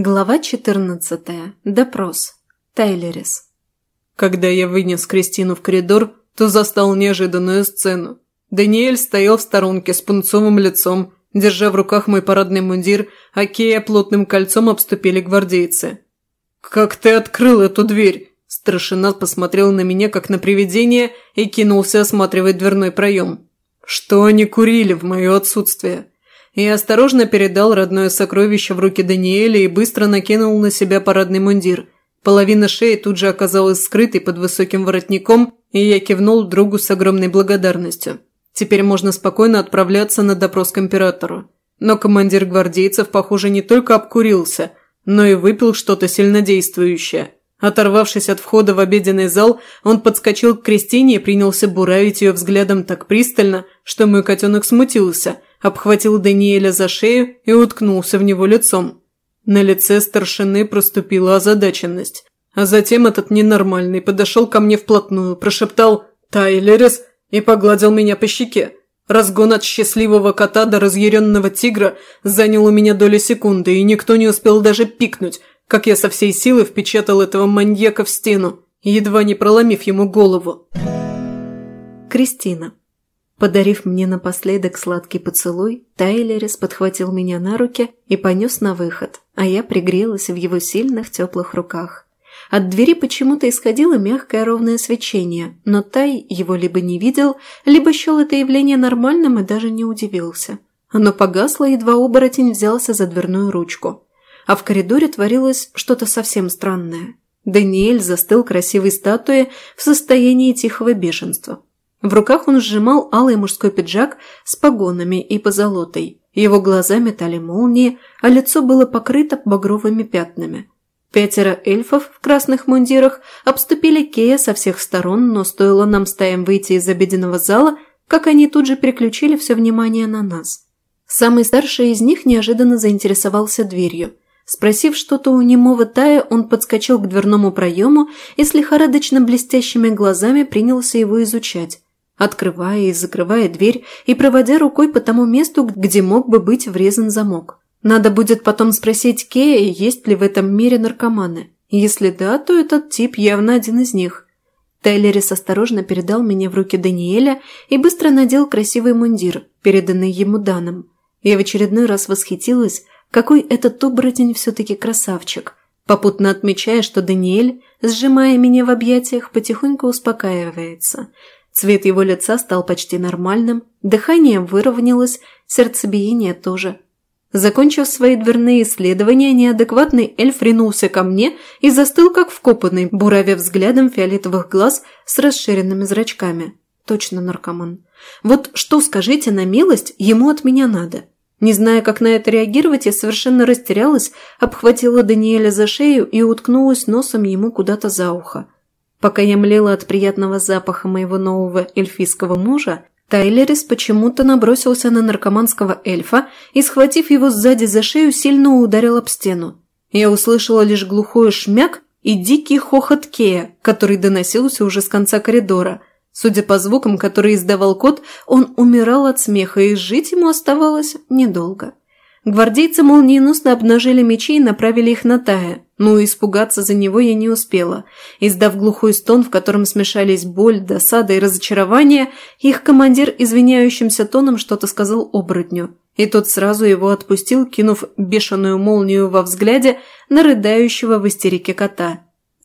Глава 14. Допрос. Тайлерис. Когда я вынес Кристину в коридор, то застал неожиданную сцену. Даниэль стоял в сторонке с пунцовым лицом, держа в руках мой парадный мундир, а Кея плотным кольцом обступили гвардейцы. «Как ты открыл эту дверь?» Старшина посмотрел на меня, как на привидение, и кинулся осматривать дверной проем. «Что они курили в мое отсутствие?» Я осторожно передал родное сокровище в руки Даниэля и быстро накинул на себя парадный мундир. Половина шеи тут же оказалась скрытой под высоким воротником, и я кивнул другу с огромной благодарностью. Теперь можно спокойно отправляться на допрос к императору. Но командир гвардейцев, похоже, не только обкурился, но и выпил что-то сильнодействующее. Оторвавшись от входа в обеденный зал, он подскочил к Кристине и принялся буравить ее взглядом так пристально, что мой котенок смутился – обхватил Даниэля за шею и уткнулся в него лицом. На лице старшины проступила озадаченность. А затем этот ненормальный подошел ко мне вплотную, прошептал «Тайлерис» и погладил меня по щеке. Разгон от счастливого кота до разъяренного тигра занял у меня доли секунды, и никто не успел даже пикнуть, как я со всей силы впечатал этого маньяка в стену, едва не проломив ему голову. Кристина Подарив мне напоследок сладкий поцелуй, Тайлерис подхватил меня на руки и понес на выход, а я пригрелась в его сильных теплых руках. От двери почему-то исходило мягкое ровное свечение, но Тай его либо не видел, либо счел это явление нормальным и даже не удивился. Оно погасло, едва оборотень взялся за дверную ручку. А в коридоре творилось что-то совсем странное. Даниэль застыл красивой статуей в состоянии тихого бешенства. В руках он сжимал алый мужской пиджак с погонами и позолотой. Его глаза метали молнии, а лицо было покрыто багровыми пятнами. Пятеро эльфов в красных мундирах обступили Кея со всех сторон, но стоило нам стаям выйти из обеденного зала, как они тут же переключили все внимание на нас. Самый старший из них неожиданно заинтересовался дверью. Спросив что-то у немого Тая, он подскочил к дверному проему и с лихорадочно блестящими глазами принялся его изучать открывая и закрывая дверь и проводя рукой по тому месту, где мог бы быть врезан замок. Надо будет потом спросить Кея, есть ли в этом мире наркоманы. Если да, то этот тип явно один из них. Тайлерис осторожно передал меня в руки Даниэля и быстро надел красивый мундир, переданный ему Даном. Я в очередной раз восхитилась, какой этот оборотень все-таки красавчик, попутно отмечая, что Даниэль, сжимая меня в объятиях, потихоньку успокаивается – Цвет его лица стал почти нормальным, дыхание выровнялось, сердцебиение тоже. Закончив свои дверные исследования, неадекватный эльф ринулся ко мне и застыл как вкопанный, буравя взглядом фиолетовых глаз с расширенными зрачками. Точно наркоман. Вот что, скажите на милость, ему от меня надо? Не зная, как на это реагировать, я совершенно растерялась, обхватила Даниэля за шею и уткнулась носом ему куда-то за ухо. Пока я млела от приятного запаха моего нового эльфийского мужа, Тайлерис почему-то набросился на наркоманского эльфа и, схватив его сзади за шею, сильно ударил об стену. Я услышала лишь глухой шмяк и дикий хохот Кея, который доносился уже с конца коридора. Судя по звукам, которые издавал кот, он умирал от смеха, и жить ему оставалось недолго. Гвардейцы молниеносно обнажили мечи и направили их на Тая, но испугаться за него я не успела. Издав глухой стон, в котором смешались боль, досада и разочарование, их командир извиняющимся тоном что-то сказал оборотню, и тот сразу его отпустил, кинув бешеную молнию во взгляде на рыдающего в истерике кота.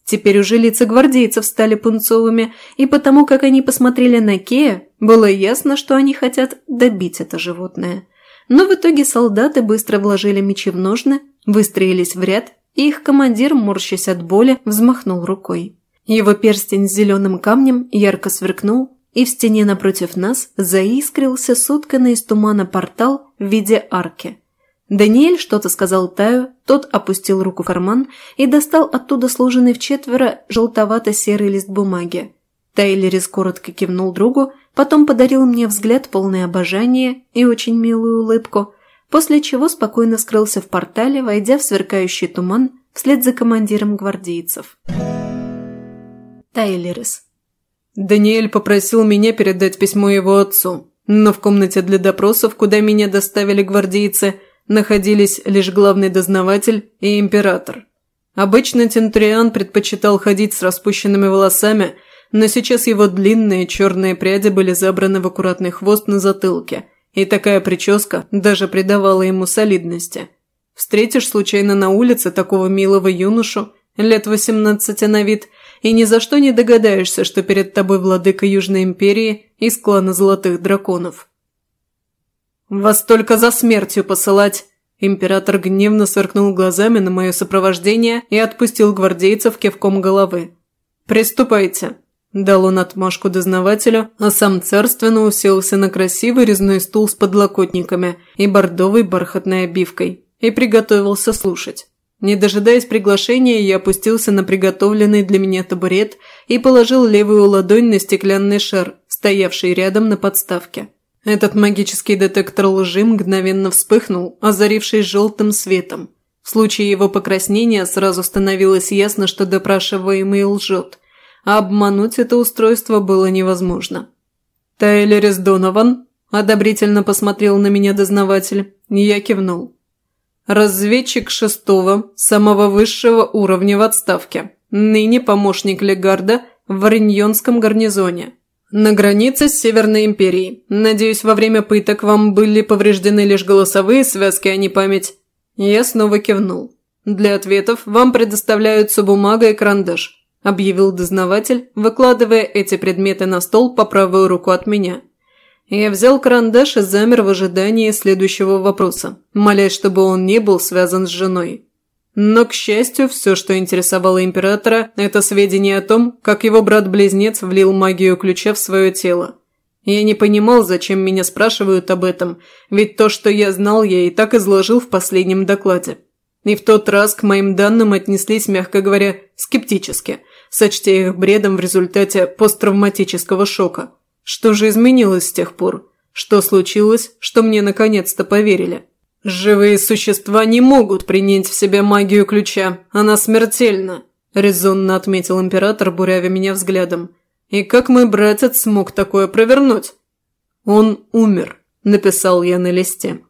Теперь уже лица гвардейцев стали пунцовыми, и потому как они посмотрели на Кея, было ясно, что они хотят добить это животное – но в итоге солдаты быстро вложили мечи в ножны, выстроились в ряд, и их командир, морщась от боли, взмахнул рукой. Его перстень с зеленым камнем ярко сверкнул, и в стене напротив нас заискрился сотканный из тумана портал в виде арки. Даниэль что-то сказал Таю, тот опустил руку в карман и достал оттуда сложенный в четверо желтовато-серый лист бумаги. Тайлерис коротко кивнул другу, потом подарил мне взгляд полный обожания и очень милую улыбку, после чего спокойно скрылся в портале, войдя в сверкающий туман вслед за командиром гвардейцев. Тайлерис. Даниэль попросил меня передать письмо его отцу, но в комнате для допросов, куда меня доставили гвардейцы, находились лишь главный дознаватель и император. Обычно Тентуриан предпочитал ходить с распущенными волосами, но сейчас его длинные черные пряди были забраны в аккуратный хвост на затылке, и такая прическа даже придавала ему солидности. Встретишь случайно на улице такого милого юношу, лет 18 на вид, и ни за что не догадаешься, что перед тобой владыка Южной Империи из клана Золотых Драконов. «Вас только за смертью посылать!» Император гневно сверкнул глазами на мое сопровождение и отпустил гвардейцев кивком головы. «Приступайте!» – дал он отмашку дознавателю, а сам царственно уселся на красивый резной стул с подлокотниками и бордовой бархатной обивкой и приготовился слушать. Не дожидаясь приглашения, я опустился на приготовленный для меня табурет и положил левую ладонь на стеклянный шар, стоявший рядом на подставке. Этот магический детектор лжи мгновенно вспыхнул, озарившись желтым светом. В случае его покраснения сразу становилось ясно, что допрашиваемый лжет, а обмануть это устройство было невозможно. «Тайлерис Донован?» – одобрительно посмотрел на меня дознаватель. Я кивнул. «Разведчик шестого, самого высшего уровня в отставке. Ныне помощник Легарда в Вариньонском гарнизоне. «На границе с Северной Империей. Надеюсь, во время пыток вам были повреждены лишь голосовые связки, а не память». Я снова кивнул. «Для ответов вам предоставляются бумага и карандаш», – объявил дознаватель, выкладывая эти предметы на стол по правую руку от меня. Я взял карандаш и замер в ожидании следующего вопроса, молясь, чтобы он не был связан с женой. Но, к счастью, все, что интересовало императора, это сведения о том, как его брат-близнец влил магию ключа в свое тело. Я не понимал, зачем меня спрашивают об этом, ведь то, что я знал, я и так изложил в последнем докладе. И в тот раз к моим данным отнеслись, мягко говоря, скептически, сочтя их бредом в результате посттравматического шока. Что же изменилось с тех пор? Что случилось, что мне наконец-то поверили? «Живые существа не могут принять в себя магию ключа. Она смертельна», – резонно отметил император, бурявя меня взглядом. «И как мой братец смог такое провернуть?» «Он умер», – написал я на листе.